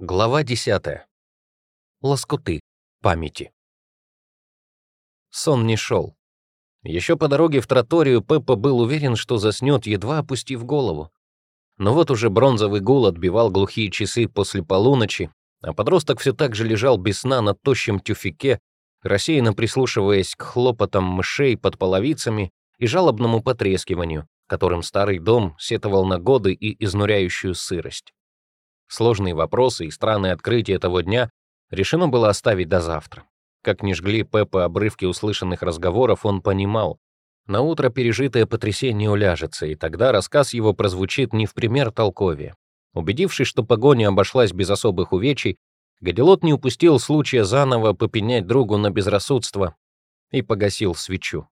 Глава 10. Лоскуты памяти. Сон не шел. Еще по дороге в троторию Пеппа был уверен, что заснет, едва опустив голову. Но вот уже бронзовый гул отбивал глухие часы после полуночи, а подросток все так же лежал без сна на тощем тюфике, рассеянно прислушиваясь к хлопотам мышей под половицами и жалобному потрескиванию, которым старый дом сетовал на годы и изнуряющую сырость. Сложные вопросы и странные открытия того дня решено было оставить до завтра. Как ни жгли Пеппа обрывки услышанных разговоров, он понимал, на утро пережитое потрясение уляжется, и тогда рассказ его прозвучит не в пример толковее. Убедившись, что погоня обошлась без особых увечий, Гадилот не упустил случая заново попенять другу на безрассудство и погасил свечу.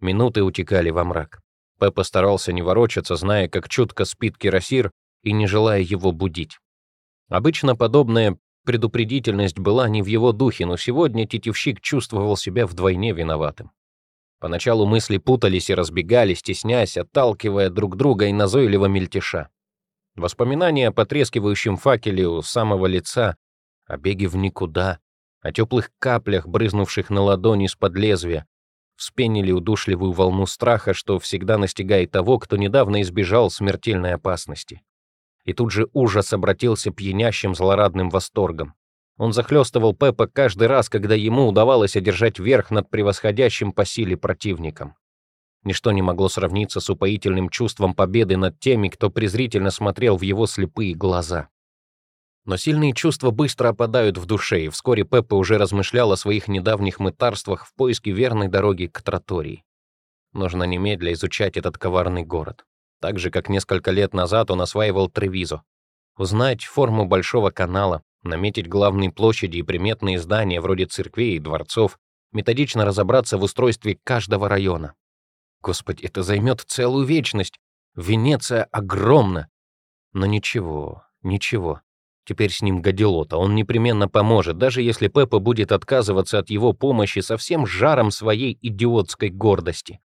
Минуты утекали во мрак. Пеппа старался не ворочаться, зная, как чутко спит кирасир, и не желая его будить. Обычно подобная предупредительность была не в его духе, но сегодня тетивщик чувствовал себя вдвойне виноватым. Поначалу мысли путались и разбегались, стесняясь, отталкивая друг друга и назойливо мельтеша. Воспоминания о потрескивающем факеле у самого лица, о беге в никуда, о теплых каплях, брызнувших на ладони из-под лезвия, вспенили удушливую волну страха, что всегда настигает того, кто недавно избежал смертельной опасности и тут же ужас обратился пьянящим злорадным восторгом. Он захлестывал Пеппа каждый раз, когда ему удавалось одержать верх над превосходящим по силе противником. Ничто не могло сравниться с упоительным чувством победы над теми, кто презрительно смотрел в его слепые глаза. Но сильные чувства быстро опадают в душе, и вскоре Пеппа уже размышлял о своих недавних мытарствах в поиске верной дороги к Тротории. Нужно немедля изучать этот коварный город так же, как несколько лет назад он осваивал Тревизо. Узнать форму большого канала, наметить главные площади и приметные здания вроде церквей и дворцов, методично разобраться в устройстве каждого района. Господи, это займет целую вечность. Венеция огромна. Но ничего, ничего. Теперь с ним Гадилота, он непременно поможет, даже если Пеппа будет отказываться от его помощи со всем жаром своей идиотской гордости.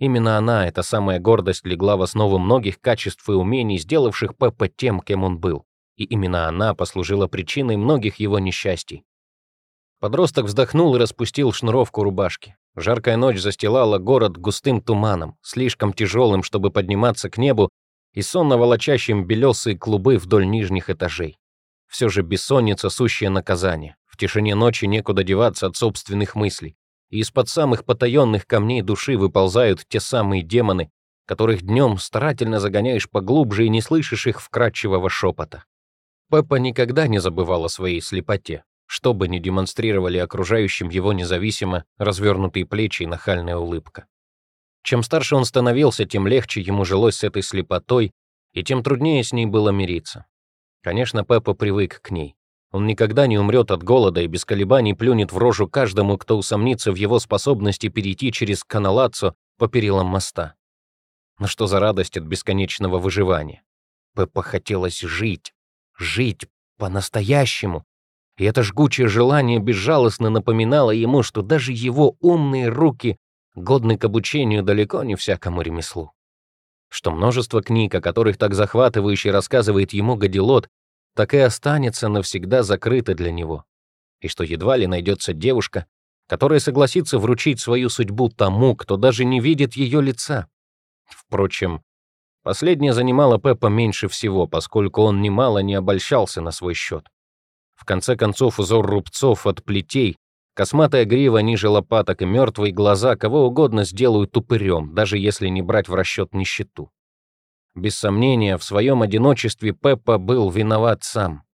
Именно она, эта самая гордость, легла в основу многих качеств и умений, сделавших Пеппа тем, кем он был. И именно она послужила причиной многих его несчастий. Подросток вздохнул и распустил шнуровку рубашки. Жаркая ночь застилала город густым туманом, слишком тяжелым, чтобы подниматься к небу, и сонно волочащим белесые клубы вдоль нижних этажей. Все же бессонница — сущее наказание. В тишине ночи некуда деваться от собственных мыслей и из-под самых потаенных камней души выползают те самые демоны, которых днем старательно загоняешь поглубже и не слышишь их вкрадчивого шепота. Пеппа никогда не забывал о своей слепоте, что бы ни демонстрировали окружающим его независимо развернутые плечи и нахальная улыбка. Чем старше он становился, тем легче ему жилось с этой слепотой, и тем труднее с ней было мириться. Конечно, Пеппа привык к ней. Он никогда не умрет от голода и без колебаний плюнет в рожу каждому, кто усомнится в его способности перейти через каналацо по перилам моста. Но что за радость от бесконечного выживания? Пеппа хотелось жить, жить по-настоящему. И это жгучее желание безжалостно напоминало ему, что даже его умные руки годны к обучению далеко не всякому ремеслу. Что множество книг, о которых так захватывающе рассказывает ему Гадилот, так и останется навсегда закрыта для него, и что едва ли найдется девушка, которая согласится вручить свою судьбу тому, кто даже не видит ее лица. Впрочем, последнее занимало Пеппа меньше всего, поскольку он немало не обольщался на свой счет. В конце концов, узор рубцов от плетей, косматая грива ниже лопаток и мертвые глаза кого угодно сделают упырем, даже если не брать в расчет нищету. Без сомнения, в своем одиночестве Пеппа был виноват сам.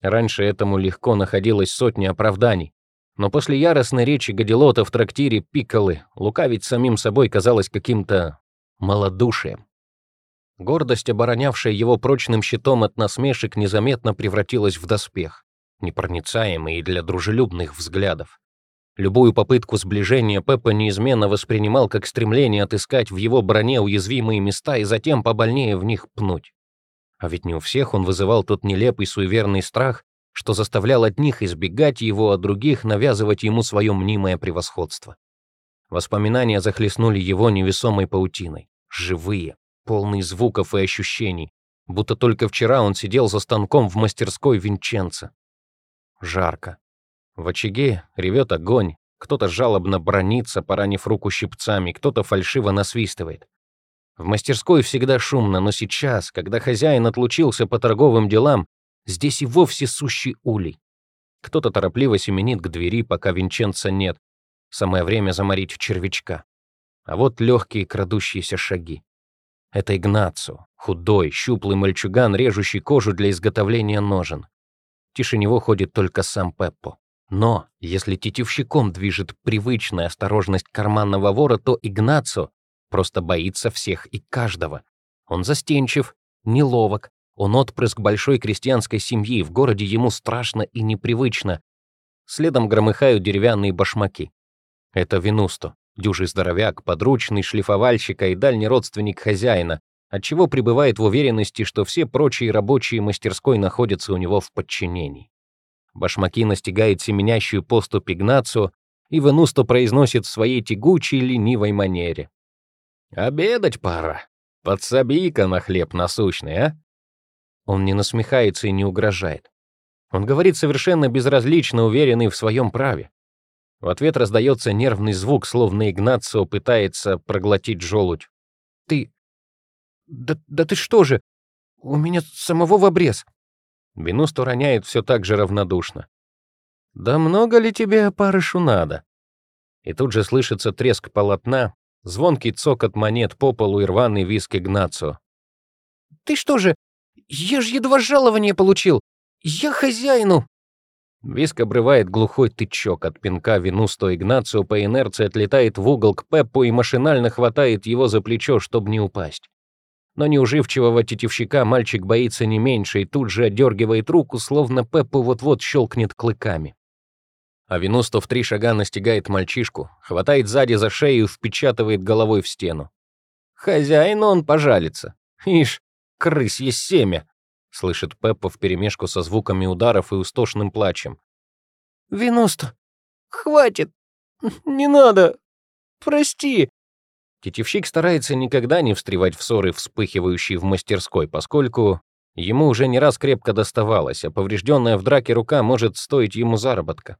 Раньше этому легко находилось сотни оправданий. Но после яростной речи Гадилота в трактире Пикколы лукавить самим собой казалось каким-то малодушием. Гордость, оборонявшая его прочным щитом от насмешек, незаметно превратилась в доспех, непроницаемый для дружелюбных взглядов. Любую попытку сближения Пеппа неизменно воспринимал как стремление отыскать в его броне уязвимые места и затем побольнее в них пнуть. А ведь не у всех он вызывал тот нелепый суеверный страх, что заставлял одних избегать его, а других навязывать ему свое мнимое превосходство. Воспоминания захлестнули его невесомой паутиной, живые, полные звуков и ощущений, будто только вчера он сидел за станком в мастерской Винченца. Жарко. В очаге ревет огонь, кто-то жалобно бронится, поранив руку щипцами, кто-то фальшиво насвистывает. В мастерской всегда шумно, но сейчас, когда хозяин отлучился по торговым делам, здесь и вовсе сущий улей. Кто-то торопливо семенит к двери, пока Винченца нет. Самое время заморить червячка. А вот легкие крадущиеся шаги. Это Игнацио, худой, щуплый мальчуган, режущий кожу для изготовления ножен. Тише него ходит только сам Пеппо. Но если тетивщиком движет привычная осторожность карманного вора, то Игнацио просто боится всех и каждого. Он застенчив, неловок, он отпрыск большой крестьянской семьи, в городе ему страшно и непривычно. Следом громыхают деревянные башмаки. Это Винусто, дюжий здоровяк, подручный шлифовальщика и дальний родственник хозяина, отчего пребывает в уверенности, что все прочие рабочие мастерской находятся у него в подчинении. Башмаки настигает семенящую поступь Игнацио, и Венусто произносит в своей тягучей ленивой манере. «Обедать пора. Подсоби-ка на хлеб насущный, а?» Он не насмехается и не угрожает. Он говорит совершенно безразлично, уверенный в своем праве. В ответ раздается нервный звук, словно Игнацио пытается проглотить желудь. «Ты... Да, да ты что же? У меня самого в обрез!» Бенуст роняет все так же равнодушно. «Да много ли тебе опарышу надо?» И тут же слышится треск полотна, звонкий цокот монет по полу и рваный виск Игнацио. «Ты что же? Я ж едва жалование получил! Я хозяину!» Виск обрывает глухой тычок от пинка Винусто Игнацио по инерции отлетает в угол к Пеппу и машинально хватает его за плечо, чтобы не упасть но неуживчивого тетивщика мальчик боится не меньше и тут же отдергивает руку, словно Пеппа вот-вот щелкнет клыками. А Винусто в три шага настигает мальчишку, хватает сзади за шею и впечатывает головой в стену. «Хозяин он пожалится. Ишь, крысье семя!» — слышит Пеппа вперемешку со звуками ударов и устошным плачем. «Винусто, хватит! Не надо! Прости!» Тетевщик старается никогда не встревать в ссоры, вспыхивающие в мастерской, поскольку ему уже не раз крепко доставалось, а поврежденная в драке рука может стоить ему заработка.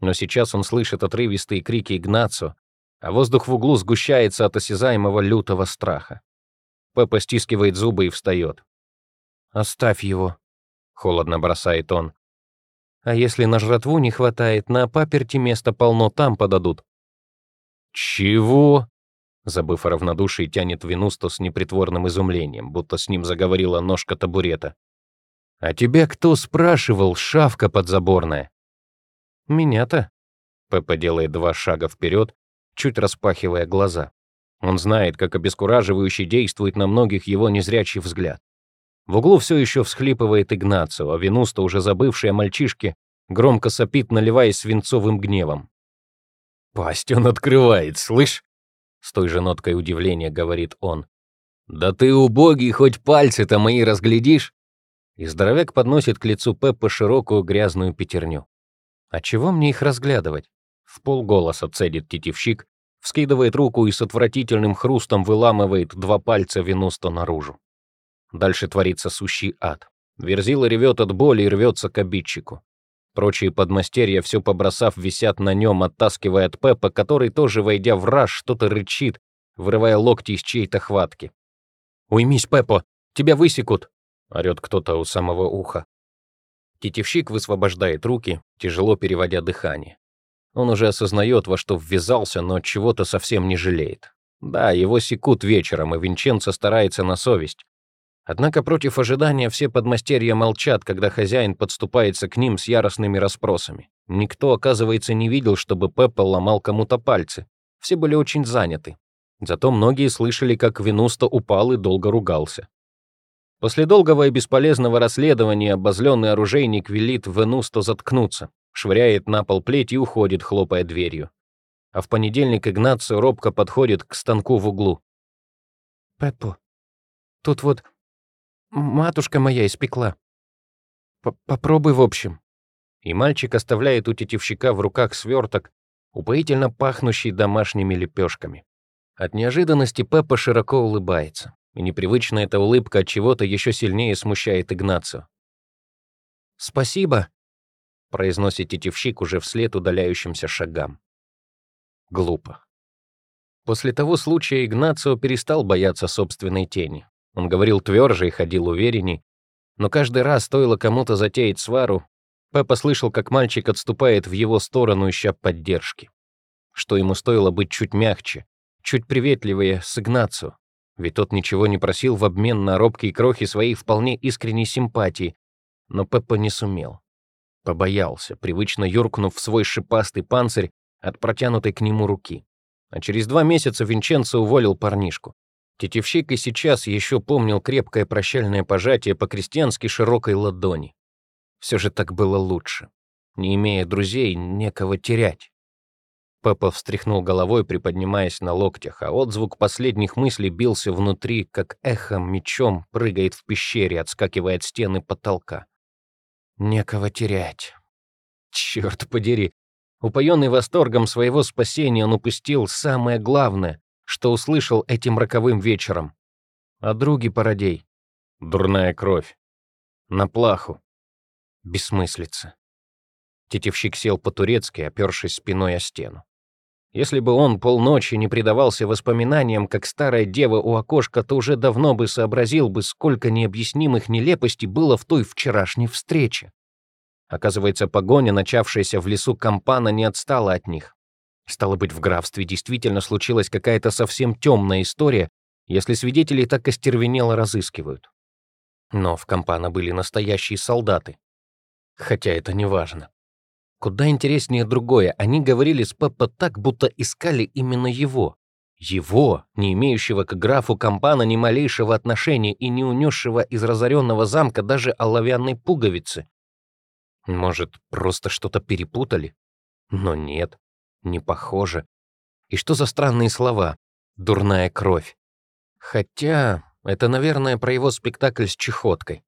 Но сейчас он слышит отрывистые крики Игнацио, а воздух в углу сгущается от осязаемого лютого страха. Пеппа стискивает зубы и встает. «Оставь его», — холодно бросает он. «А если на жратву не хватает, на паперти места полно, там подадут». «Чего?» Забыв о равнодушии, тянет Винусто с непритворным изумлением, будто с ним заговорила ножка табурета. «А тебя кто спрашивал, шавка подзаборная?» «Меня-то?» Пеппа делает два шага вперед, чуть распахивая глаза. Он знает, как обескураживающе действует на многих его незрячий взгляд. В углу все еще всхлипывает Игнацио, а Винусто, уже забывший о мальчишке, громко сопит, наливаясь свинцовым гневом. «Пасть он открывает, слышь? С той же ноткой удивления говорит он. «Да ты убогий, хоть пальцы-то мои разглядишь!» И здоровяк подносит к лицу Пеппа широкую грязную пятерню. «А чего мне их разглядывать?» В полголоса цедит тетивщик, вскидывает руку и с отвратительным хрустом выламывает два пальца Венуста наружу. Дальше творится сущий ад. Верзила ревет от боли и рвется к обидчику. Прочие подмастерья, все побросав, висят на нем, оттаскивая от Пеппа, который тоже, войдя в раж, что-то рычит, вырывая локти из чьей-то хватки. «Уймись, Пеппо, тебя высекут!» — орёт кто-то у самого уха. Тетевщик высвобождает руки, тяжело переводя дыхание. Он уже осознает, во что ввязался, но чего-то совсем не жалеет. Да, его секут вечером, и Винченцо старается на совесть. Однако против ожидания все подмастерья молчат, когда хозяин подступается к ним с яростными расспросами. Никто, оказывается, не видел, чтобы Пеппа ломал кому-то пальцы. Все были очень заняты. Зато многие слышали, как Винуста упал и долго ругался. После долгого и бесполезного расследования обозленный оружейник велит Венусто заткнуться, швыряет на пол плеть и уходит, хлопая дверью. А в понедельник Игнацио робко подходит к станку в углу. «Пеппо, тут вот матушка моя испекла. П Попробуй в общем». И мальчик оставляет у тетивщика в руках сверток, упоительно пахнущий домашними лепешками. От неожиданности Пеппа широко улыбается. и непривычная эта улыбка от чего-то еще сильнее смущает Игнацио. «Спасибо», — произносит тетивщик уже вслед удаляющимся шагам. Глупо. После того случая Игнацио перестал бояться собственной тени. Он говорил тверже и ходил уверенней, но каждый раз стоило кому-то затеять свару, Пеппа слышал, как мальчик отступает в его сторону, ища поддержки. Что ему стоило быть чуть мягче, чуть приветливее с Игнацио, ведь тот ничего не просил в обмен на робкие крохи своей вполне искренней симпатии, но Пеппа не сумел. Побоялся, привычно юркнув в свой шипастый панцирь от протянутой к нему руки. А через два месяца Винченцо уволил парнишку. Тетевщик и сейчас еще помнил крепкое прощальное пожатие по крестьянски широкой ладони. Все же так было лучше. Не имея друзей, некого терять. Пеппа встряхнул головой, приподнимаясь на локтях, а отзвук последних мыслей бился внутри, как эхом мечом прыгает в пещере, отскакивая от стены потолка. Некого терять. Черт подери. Упоенный восторгом своего спасения, он упустил самое главное, что услышал этим роковым вечером. О друге Пародей. Дурная кровь. На плаху. Бессмыслица. Тетевщик сел по-турецки, опершись спиной о стену. Если бы он полночи не предавался воспоминаниям, как старая дева у окошка, то уже давно бы сообразил бы, сколько необъяснимых нелепостей было в той вчерашней встрече. Оказывается, погоня, начавшаяся в лесу Кампана, не отстала от них. Стало быть, в графстве действительно случилась какая-то совсем темная история, если свидетелей так остервенело разыскивают. Но в Кампана были настоящие солдаты. Хотя это не важно. Куда интереснее другое, они говорили с Пеппо так, будто искали именно его. Его, не имеющего к графу Кампана ни малейшего отношения и не унесшего из разоренного замка даже оловянной пуговицы. Может, просто что-то перепутали? Но нет, не похоже. И что за странные слова? Дурная кровь. Хотя, это, наверное, про его спектакль с чехоткой.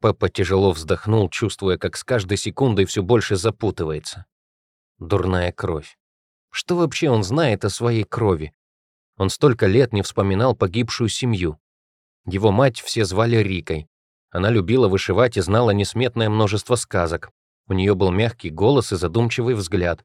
Пеппа тяжело вздохнул, чувствуя, как с каждой секундой все больше запутывается. Дурная кровь. Что вообще он знает о своей крови? Он столько лет не вспоминал погибшую семью. Его мать все звали Рикой. Она любила вышивать и знала несметное множество сказок. У нее был мягкий голос и задумчивый взгляд.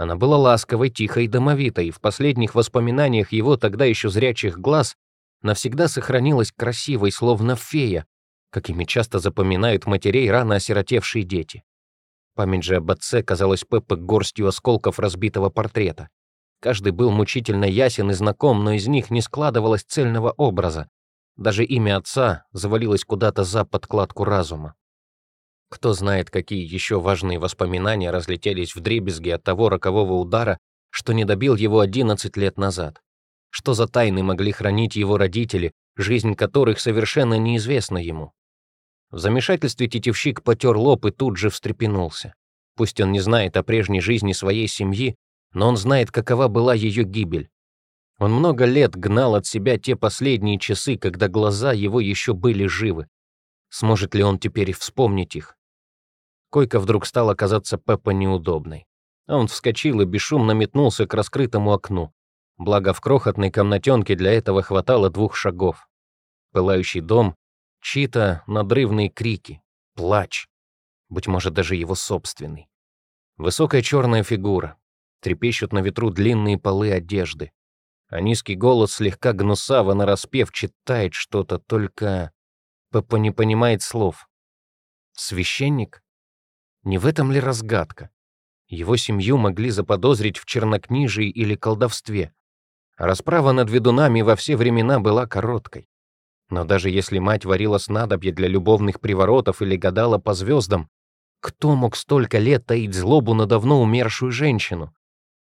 Она была ласковой, тихой домовитой, в последних воспоминаниях его тогда еще зрячих глаз навсегда сохранилась красивой, словно фея, какими часто запоминают матерей рано осиротевшие дети. Память же об отце казалась Пеппе горстью осколков разбитого портрета. Каждый был мучительно ясен и знаком, но из них не складывалось цельного образа. Даже имя отца завалилось куда-то за подкладку разума. Кто знает, какие еще важные воспоминания разлетелись в дребезги от того рокового удара, что не добил его 11 лет назад. Что за тайны могли хранить его родители, жизнь которых совершенно неизвестна ему. В замешательстве тетевщик потер лоб и тут же встрепенулся. Пусть он не знает о прежней жизни своей семьи, но он знает, какова была ее гибель. Он много лет гнал от себя те последние часы, когда глаза его еще были живы. Сможет ли он теперь вспомнить их? Койка вдруг стала казаться Пеппа неудобной. Он вскочил и бесшумно метнулся к раскрытому окну. Благо в крохотной комнатенке для этого хватало двух шагов. Пылающий дом, Чьи-то надрывные крики, плач, быть может, даже его собственный. Высокая черная фигура, трепещут на ветру длинные полы одежды, а низкий голос слегка гнусаво нараспев читает что-то, только Пеппа не понимает слов. Священник? Не в этом ли разгадка? Его семью могли заподозрить в чернокнижии или колдовстве. расправа над ведунами во все времена была короткой. Но даже если мать варила снадобье для любовных приворотов или гадала по звездам, кто мог столько лет таить злобу на давно умершую женщину?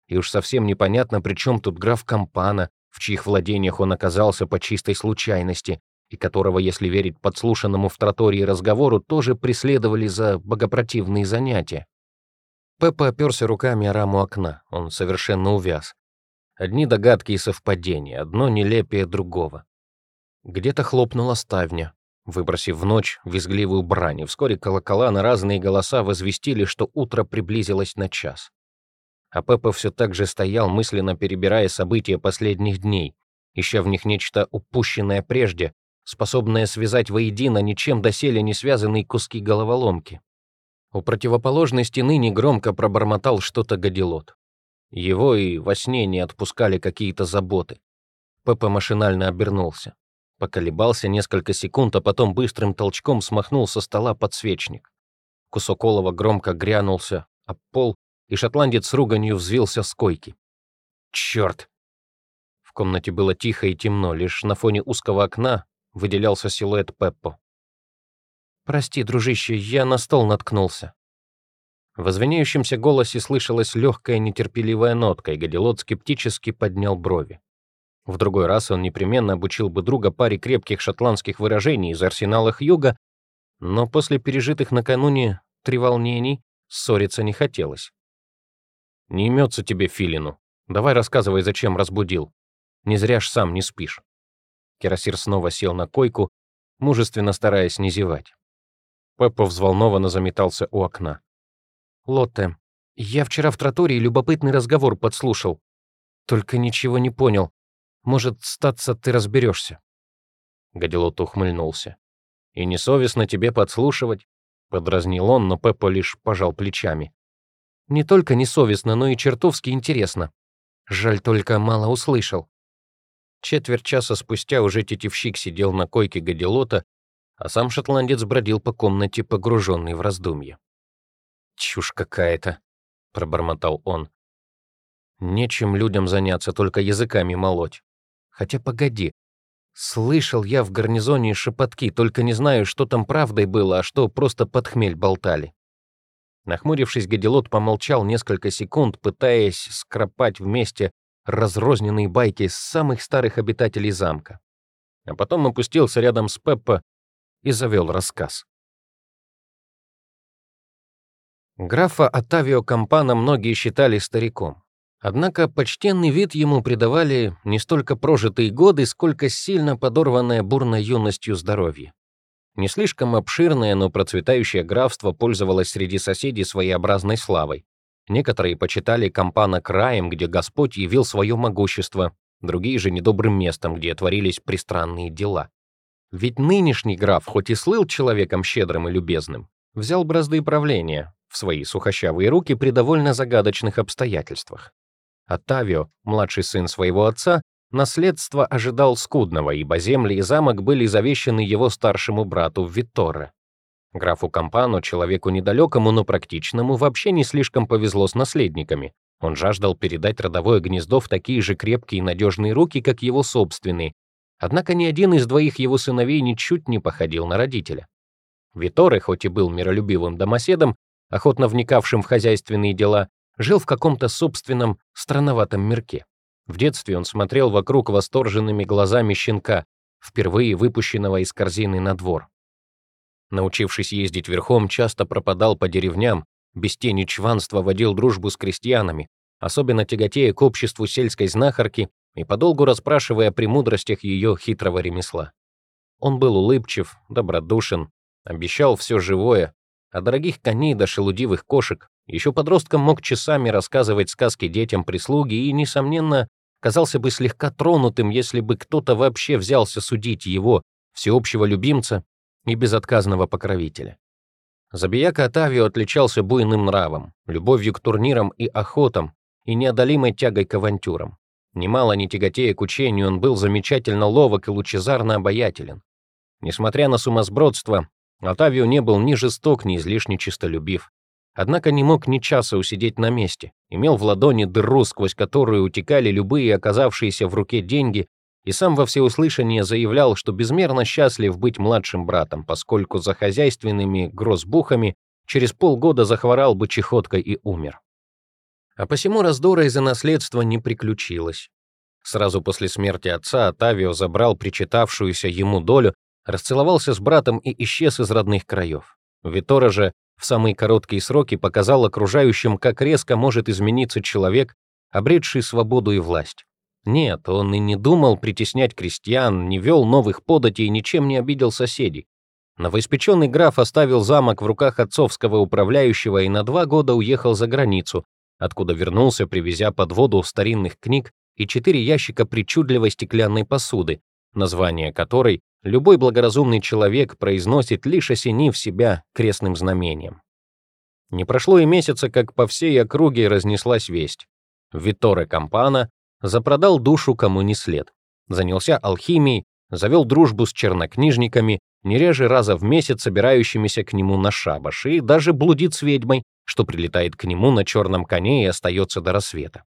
И уж совсем непонятно, при чем тут граф Кампана, в чьих владениях он оказался по чистой случайности, и которого, если верить подслушанному в тротории разговору, тоже преследовали за богопротивные занятия. Пеппа оперся руками о раму окна, он совершенно увяз. Одни догадки и совпадения, одно нелепее другого. Где-то хлопнула ставня, выбросив в ночь визгливую брань, и вскоре колокола на разные голоса возвестили, что утро приблизилось на час. А Пеппа все так же стоял, мысленно перебирая события последних дней, ища в них нечто упущенное прежде, способное связать воедино ничем доселе не связанные куски головоломки. У противоположной стены негромко пробормотал что-то гадилот. Его и во сне не отпускали какие-то заботы. Пеппа машинально обернулся. Поколебался несколько секунд, а потом быстрым толчком смахнул со стола подсвечник. Кусок олова громко грянулся об пол, и шотландец с руганью взвился с койки. «Чёрт!» В комнате было тихо и темно, лишь на фоне узкого окна выделялся силуэт Пеппо. «Прости, дружище, я на стол наткнулся». В извиняющемся голосе слышалась легкая нетерпеливая нотка, и Гадилот скептически поднял брови. В другой раз он непременно обучил бы друга паре крепких шотландских выражений из арсенала Хьюга, но после пережитых накануне треволнений ссориться не хотелось. «Не имется тебе филину. Давай рассказывай, зачем разбудил. Не зря ж сам не спишь». Кирасир снова сел на койку, мужественно стараясь не зевать. Пеппа взволнованно заметался у окна. «Лотте, я вчера в тротории любопытный разговор подслушал. Только ничего не понял. Может, статься ты разберешься. Гадилот ухмыльнулся. «И несовестно тебе подслушивать?» Подразнил он, но Пеппа лишь пожал плечами. «Не только несовестно, но и чертовски интересно. Жаль, только мало услышал». Четверть часа спустя уже тетивщик сидел на койке Гадилота, а сам шотландец бродил по комнате, погруженный в раздумья. «Чушь какая-то», — пробормотал он. «Нечем людям заняться, только языками молоть. Хотя погоди, Слышал я в гарнизоне шепотки, только не знаю, что там правдой было, а что просто под хмель болтали. Нахмурившись, Гадилот помолчал несколько секунд, пытаясь скропать вместе разрозненные байки самых старых обитателей замка. А потом опустился рядом с Пеппо и завел рассказ. Графа Отавио Кампана многие считали стариком. Однако почтенный вид ему придавали не столько прожитые годы, сколько сильно подорванное бурной юностью здоровье. Не слишком обширное, но процветающее графство пользовалось среди соседей своеобразной славой. Некоторые почитали Кампана краем, где Господь явил свое могущество, другие же недобрым местом, где творились пристранные дела. Ведь нынешний граф, хоть и слыл человеком щедрым и любезным, взял бразды правления в свои сухощавые руки при довольно загадочных обстоятельствах. Оттавио, младший сын своего отца, наследство ожидал скудного, ибо земли и замок были завещены его старшему брату Витторе. Графу Кампану, человеку недалекому, но практичному, вообще не слишком повезло с наследниками. Он жаждал передать родовое гнездо в такие же крепкие и надежные руки, как его собственные. Однако ни один из двоих его сыновей ничуть не походил на родителя. Виторе, хоть и был миролюбивым домоседом, охотно вникавшим в хозяйственные дела, жил в каком-то собственном странноватом мирке. В детстве он смотрел вокруг восторженными глазами щенка, впервые выпущенного из корзины на двор. Научившись ездить верхом, часто пропадал по деревням, без тени чванства водил дружбу с крестьянами, особенно тяготея к обществу сельской знахарки и подолгу расспрашивая о премудростях ее хитрого ремесла. Он был улыбчив, добродушен, обещал все живое, а дорогих коней до шелудивых кошек еще подростком мог часами рассказывать сказки детям прислуги и, несомненно, казался бы слегка тронутым, если бы кто-то вообще взялся судить его, всеобщего любимца и безотказного покровителя. Забияка Атавио отличался буйным нравом, любовью к турнирам и охотам и неодолимой тягой к авантюрам. Немало не тяготея к учению, он был замечательно ловок и лучезарно обаятелен. Несмотря на сумасбродство, Атавио не был ни жесток, ни излишне чистолюбив. Однако не мог ни часа усидеть на месте, имел в ладони дыру, сквозь которую утекали любые оказавшиеся в руке деньги, и сам во всеуслышание заявлял, что безмерно счастлив быть младшим братом, поскольку за хозяйственными грозбухами через полгода захворал бы чехоткой и умер. А посему раздора из-за наследства не приключилось. Сразу после смерти отца Атавио забрал причитавшуюся ему долю, расцеловался с братом и исчез из родных краев. Витора же в самые короткие сроки показал окружающим, как резко может измениться человек, обретший свободу и власть. Нет, он и не думал притеснять крестьян, не вел новых податей и ничем не обидел соседей. Новоиспеченный граф оставил замок в руках отцовского управляющего и на два года уехал за границу, откуда вернулся, привезя под воду старинных книг и четыре ящика причудливой стеклянной посуды, название которой любой благоразумный человек произносит, лишь осенив себя крестным знамением. Не прошло и месяца, как по всей округе разнеслась весть. Витторе Кампана запродал душу кому не след, занялся алхимией, завел дружбу с чернокнижниками, не реже раза в месяц собирающимися к нему на шабаш, и даже блудит с ведьмой, что прилетает к нему на черном коне и остается до рассвета.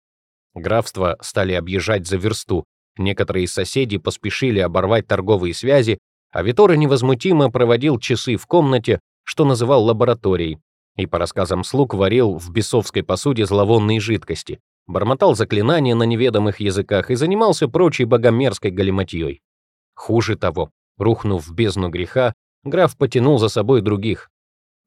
Графство стали объезжать за версту, некоторые соседи поспешили оборвать торговые связи, а Витора невозмутимо проводил часы в комнате, что называл лабораторией, и, по рассказам слуг, варил в бесовской посуде зловонные жидкости, бормотал заклинания на неведомых языках и занимался прочей богомерзкой галиматьей. Хуже того, рухнув в бездну греха, граф потянул за собой других.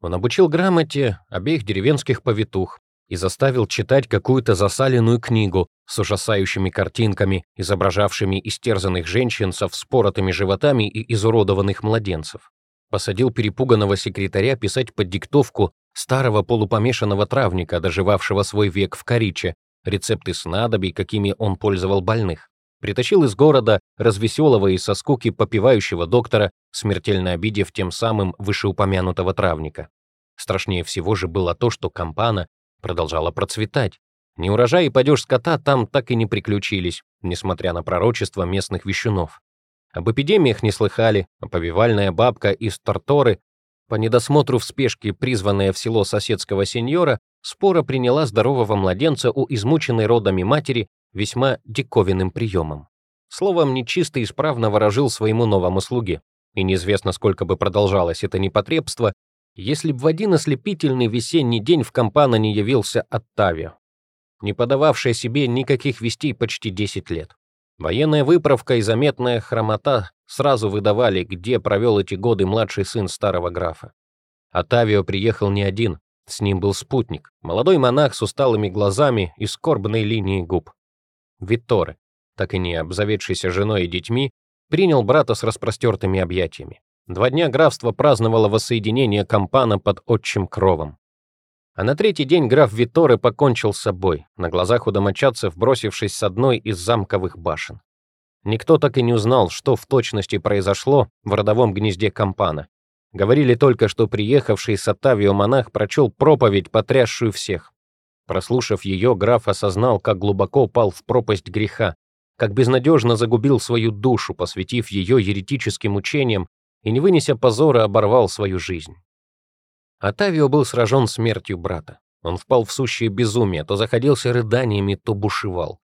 Он обучил грамоте обеих деревенских повитух и заставил читать какую-то засаленную книгу с ужасающими картинками, изображавшими истерзанных женщин со вспоротыми животами и изуродованных младенцев. Посадил перепуганного секретаря писать под диктовку старого полупомешанного травника, доживавшего свой век в Кориче, рецепты снадобий, какими он пользовал больных. Притащил из города развеселого и со скуки попивающего доктора, смертельно обидев тем самым вышеупомянутого травника. Страшнее всего же было то, что Кампана продолжала процветать. Неурожай и падеж скота там так и не приключились, несмотря на пророчества местных вещунов. Об эпидемиях не слыхали, а повивальная бабка из Торторы, по недосмотру в спешке, призванная в село соседского сеньора, спора приняла здорового младенца у измученной родами матери весьма диковинным приемом. Словом, нечисто исправно ворожил своему новому слуге. И неизвестно, сколько бы продолжалось это непотребство, если б в один ослепительный весенний день в Кампана не явился Оттавио, не подававший себе никаких вестей почти 10 лет. Военная выправка и заметная хромота сразу выдавали, где провел эти годы младший сын старого графа. Оттавио приехал не один, с ним был спутник, молодой монах с усталыми глазами и скорбной линией губ. Витторе, так и не обзаведшийся женой и детьми, принял брата с распростертыми объятиями. Два дня графство праздновало воссоединение Кампана под отчим кровом. А на третий день граф Витторе покончил с собой, на глазах у домочадцев бросившись с одной из замковых башен. Никто так и не узнал, что в точности произошло в родовом гнезде Кампана. Говорили только, что приехавший с Оттавио монах прочел проповедь, потрясшую всех. Прослушав ее, граф осознал, как глубоко упал в пропасть греха, как безнадежно загубил свою душу, посвятив ее еретическим учениям и, не вынеся позора, оборвал свою жизнь. Атавио был сражен смертью брата. Он впал в сущее безумие, то заходился рыданиями, то бушевал.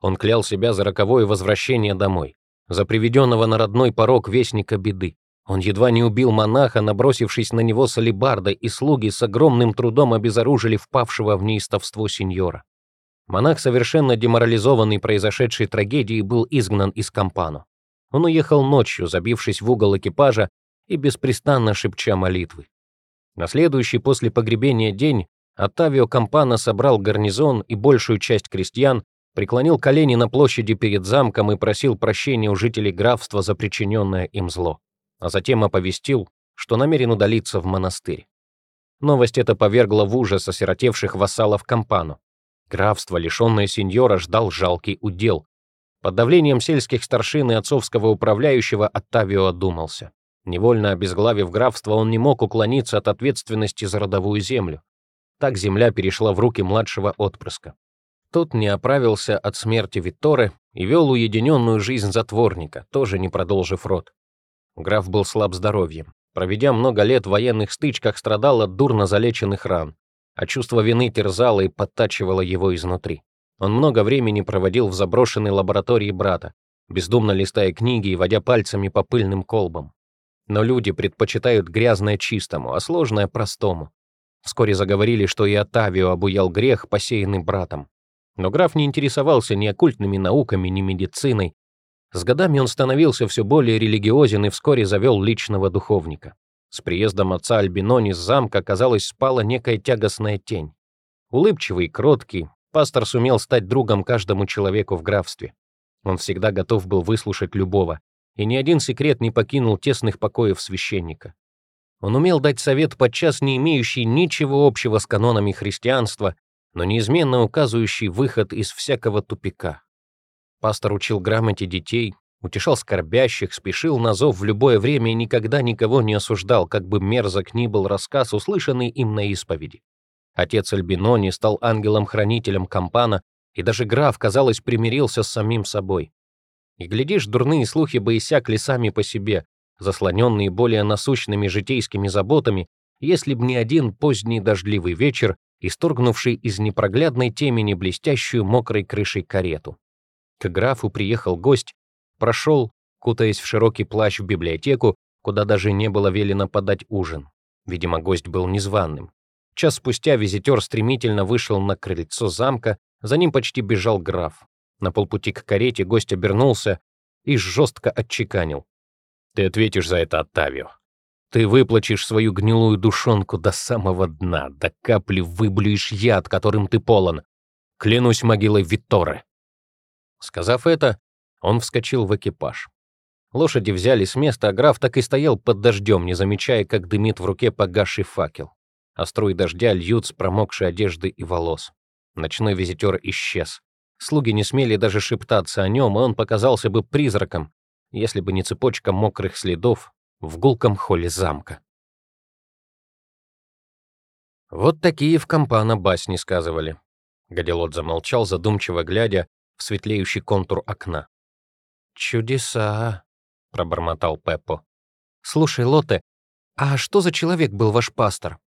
Он клял себя за роковое возвращение домой, за приведенного на родной порог вестника беды. Он едва не убил монаха, набросившись на него с алебардой, и слуги с огромным трудом обезоружили впавшего в неистовство сеньора. Монах, совершенно деморализованный произошедшей трагедией, был изгнан из Кампану. Он уехал ночью, забившись в угол экипажа и беспрестанно шепча молитвы. На следующий после погребения день Оттавио Кампана собрал гарнизон и большую часть крестьян, преклонил колени на площади перед замком и просил прощения у жителей графства за причиненное им зло а затем оповестил, что намерен удалиться в монастырь. Новость эта повергла в ужас осиротевших вассалов Кампану. Графство, лишенное сеньора, ждал жалкий удел. Под давлением сельских старшин и отцовского управляющего Оттавио одумался. Невольно обезглавив графство, он не мог уклониться от ответственности за родовую землю. Так земля перешла в руки младшего отпрыска. Тот не оправился от смерти Витторы и вел уединенную жизнь затворника, тоже не продолжив род. Граф был слаб здоровьем. Проведя много лет в военных стычках, страдал от дурно залеченных ран, а чувство вины терзало и подтачивало его изнутри. Он много времени проводил в заброшенной лаборатории брата, бездумно листая книги и водя пальцами по пыльным колбам. Но люди предпочитают грязное чистому, а сложное простому. Вскоре заговорили, что и Отавио обуял грех, посеянный братом. Но граф не интересовался ни оккультными науками, ни медициной, с годами он становился все более религиозен и вскоре завел личного духовника. С приездом отца Альбинони с замка, казалось, спала некая тягостная тень. Улыбчивый и кроткий, пастор сумел стать другом каждому человеку в графстве. Он всегда готов был выслушать любого, и ни один секрет не покинул тесных покоев священника. Он умел дать совет, подчас не имеющий ничего общего с канонами христианства, но неизменно указывающий выход из всякого тупика. Пастор учил грамоте детей, утешал скорбящих, спешил на зов в любое время и никогда никого не осуждал, как бы мерзок ни был рассказ, услышанный им на исповеди. Отец Альбинони стал ангелом-хранителем Кампана, и даже граф, казалось, примирился с самим собой. И, глядишь, дурные слухи бы иссякли сами по себе, заслоненные более насущными житейскими заботами, если б не один поздний дождливый вечер, исторгнувший из непроглядной темени блестящую мокрой крышей карету. К графу приехал гость, прошел, кутаясь в широкий плащ в библиотеку, куда даже не было велено подать ужин. Видимо, гость был незваным. Час спустя визитер стремительно вышел на крыльцо замка, за ним почти бежал граф. На полпути к карете гость обернулся и жестко отчеканил. «Ты ответишь за это Оттавио. Ты выплачешь свою гнилую душонку до самого дна, до капли выблюешь яд, которым ты полон. Клянусь могилой Витторы». Сказав это, он вскочил в экипаж. Лошади взяли с места, а граф так и стоял под дождем, не замечая, как дымит в руке погасший факел. А струи дождя льют с промокшей одежды и волос. Ночной визитер исчез. Слуги не смели даже шептаться о нем, и он показался бы призраком, если бы не цепочка мокрых следов в гулком холле замка. Вот такие в компана басни сказывали. Гадилот замолчал, задумчиво глядя в светлеющий контур окна. «Чудеса!» — пробормотал Пеппо. «Слушай, Лотте, а что за человек был ваш пастор?»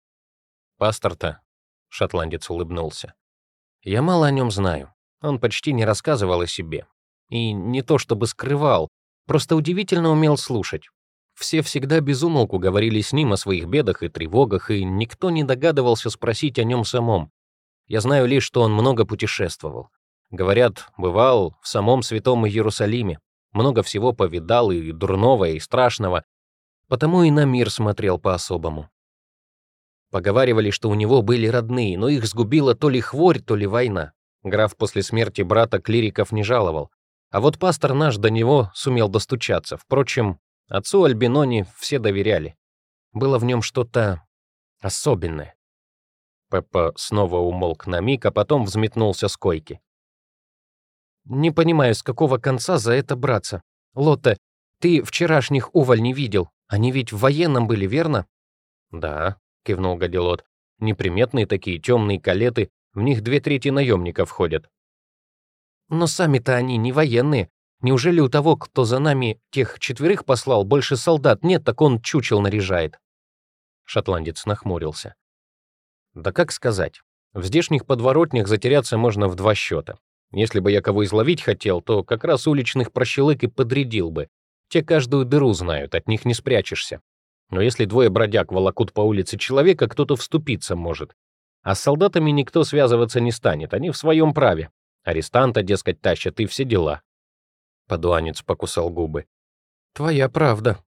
«Пастор-то?» — шотландец улыбнулся. «Я мало о нем знаю. Он почти не рассказывал о себе. И не то чтобы скрывал, просто удивительно умел слушать. Все всегда безумолку говорили с ним о своих бедах и тревогах, и никто не догадывался спросить о нем самом. Я знаю лишь, что он много путешествовал. Говорят, бывал в самом святом Иерусалиме, много всего повидал и дурного, и страшного, потому и на мир смотрел по-особому. Поговаривали, что у него были родные, но их сгубила то ли хворь, то ли война. Граф после смерти брата клириков не жаловал. А вот пастор наш до него сумел достучаться. Впрочем, отцу Альбинони все доверяли. Было в нем что-то особенное. Пеппа снова умолк на миг, а потом взметнулся с койки. «Не понимаю, с какого конца за это браться. Лотте, ты вчерашних уволь не видел. Они ведь в военном были, верно?» «Да», — кивнул Гадилот. «Неприметные такие темные калеты, в них две трети наемников ходят». «Но сами-то они не военные. Неужели у того, кто за нами тех четверых послал, больше солдат нет, так он чучел наряжает?» Шотландец нахмурился. «Да как сказать. В здешних подворотнях затеряться можно в два счета. Если бы я кого изловить хотел, то как раз уличных прощелык и подрядил бы. Те каждую дыру знают, от них не спрячешься. Но если двое бродяг волокут по улице человека, кто-то вступиться может. А с солдатами никто связываться не станет, они в своем праве. Арестанта, дескать, тащат и все дела. Подуанец покусал губы. «Твоя правда».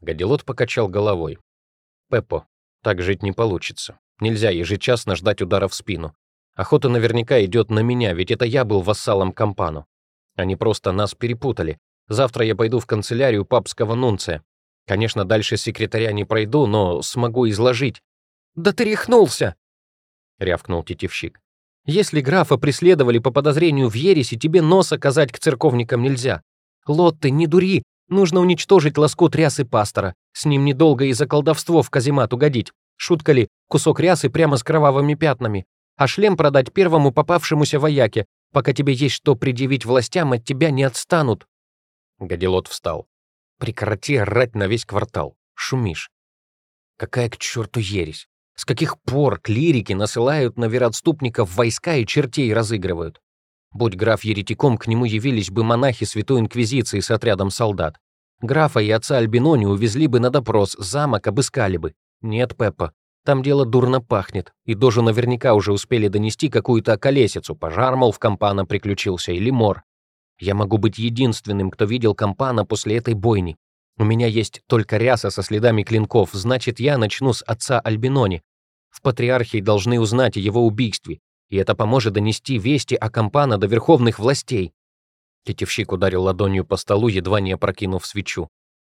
Гадилот покачал головой. «Пеппо, так жить не получится. Нельзя ежечасно ждать удара в спину. Охота наверняка идет на меня, ведь это я был вассалом Кампану. Они просто нас перепутали. Завтра я пойду в канцелярию папского нунция. Конечно, дальше секретаря не пройду, но смогу изложить. «Да ты рехнулся!» — рявкнул тетивщик. «Если графа преследовали по подозрению в ереси, тебе нос оказать к церковникам нельзя. Лотты, не дури, нужно уничтожить лоскут рясы пастора. С ним недолго и за колдовство в каземат угодить. Шутка ли, кусок рясы прямо с кровавыми пятнами а шлем продать первому попавшемуся вояке. Пока тебе есть что предъявить властям, от тебя не отстанут». Гадилот встал. «Прекрати орать на весь квартал. Шумишь. Какая к черту ересь? С каких пор клирики насылают на вероотступников войска и чертей разыгрывают? Будь граф еретиком, к нему явились бы монахи Святой Инквизиции с отрядом солдат. Графа и отца Альбинони увезли бы на допрос, замок обыскали бы. Нет, Пеппа, там дело дурно пахнет, и дожу наверняка уже успели донести какую-то околесицу, пожар, мол, в Кампана приключился, или мор. Я могу быть единственным, кто видел Кампана после этой бойни. У меня есть только ряса со следами клинков, значит, я начну с отца Альбинони. В Патриархии должны узнать о его убийстве, и это поможет донести вести о Кампана до верховных властей. Тетевщик ударил ладонью по столу, едва не опрокинув свечу.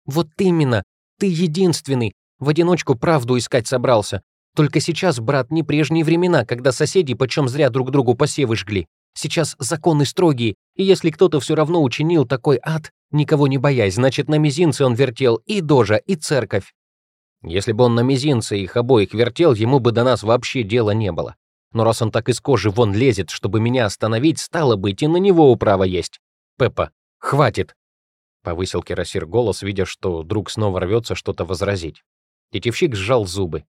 «Вот именно! Ты единственный, в одиночку правду искать собрался. Только сейчас, брат, не прежние времена, когда соседи почем зря друг другу посевы жгли. Сейчас законы строгие, и если кто-то все равно учинил такой ад, никого не боясь, значит, на мизинце он вертел и дожа, и церковь. Если бы он на мизинце их обоих вертел, ему бы до нас вообще дела не было. Но раз он так из кожи вон лезет, чтобы меня остановить, стало быть, и на него управа есть. Пеппа, хватит!» Повысил Кирасир голос, видя, что друг снова рвется что-то возразить. Тетевщик сжал зубы.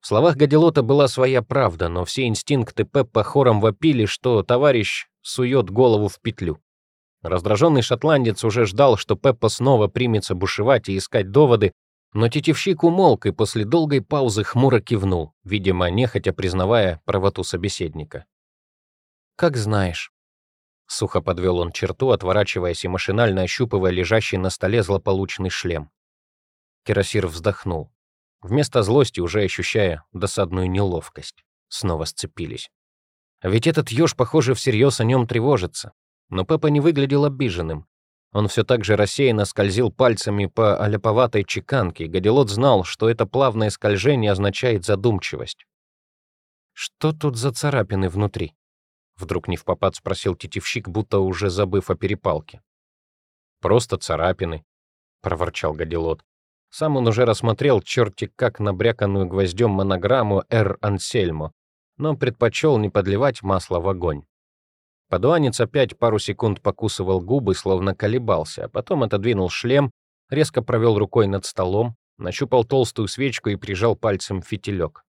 В словах Гадилота была своя правда, но все инстинкты Пеппа хором вопили, что товарищ сует голову в петлю. Раздраженный шотландец уже ждал, что Пеппа снова примется бушевать и искать доводы, но тетевщик умолк и после долгой паузы хмуро кивнул, видимо, нехотя признавая правоту собеседника. «Как знаешь». Сухо подвел он черту, отворачиваясь и машинально ощупывая лежащий на столе злополучный шлем. Кирасир вздохнул. Вместо злости, уже ощущая досадную неловкость, снова сцепились. Ведь этот ёж, похоже, всерьез о нем тревожится. Но Пеппа не выглядел обиженным. Он все так же рассеянно скользил пальцами по аляповатой чеканке, Гадилот знал, что это плавное скольжение означает задумчивость. «Что тут за царапины внутри?» Вдруг не в попад спросил тетивщик, будто уже забыв о перепалке. «Просто царапины», — проворчал Гадилот. Сам он уже рассмотрел черти как набряканную гвоздем монограмму «Р. Ансельмо», но предпочел не подливать масло в огонь. Подуанец опять пару секунд покусывал губы, словно колебался, а потом отодвинул шлем, резко провел рукой над столом, нащупал толстую свечку и прижал пальцем фитилек.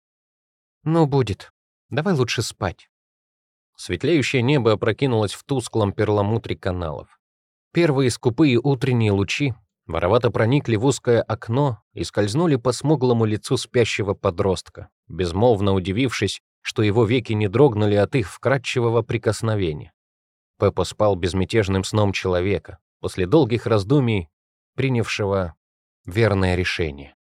«Ну, будет. Давай лучше спать». Светлеющее небо опрокинулось в тусклом перламутре каналов. Первые скупые утренние лучи воровато проникли в узкое окно и скользнули по смуглому лицу спящего подростка, безмолвно удивившись, что его веки не дрогнули от их вкрадчивого прикосновения. Пеппа спал безмятежным сном человека, после долгих раздумий, принявшего верное решение.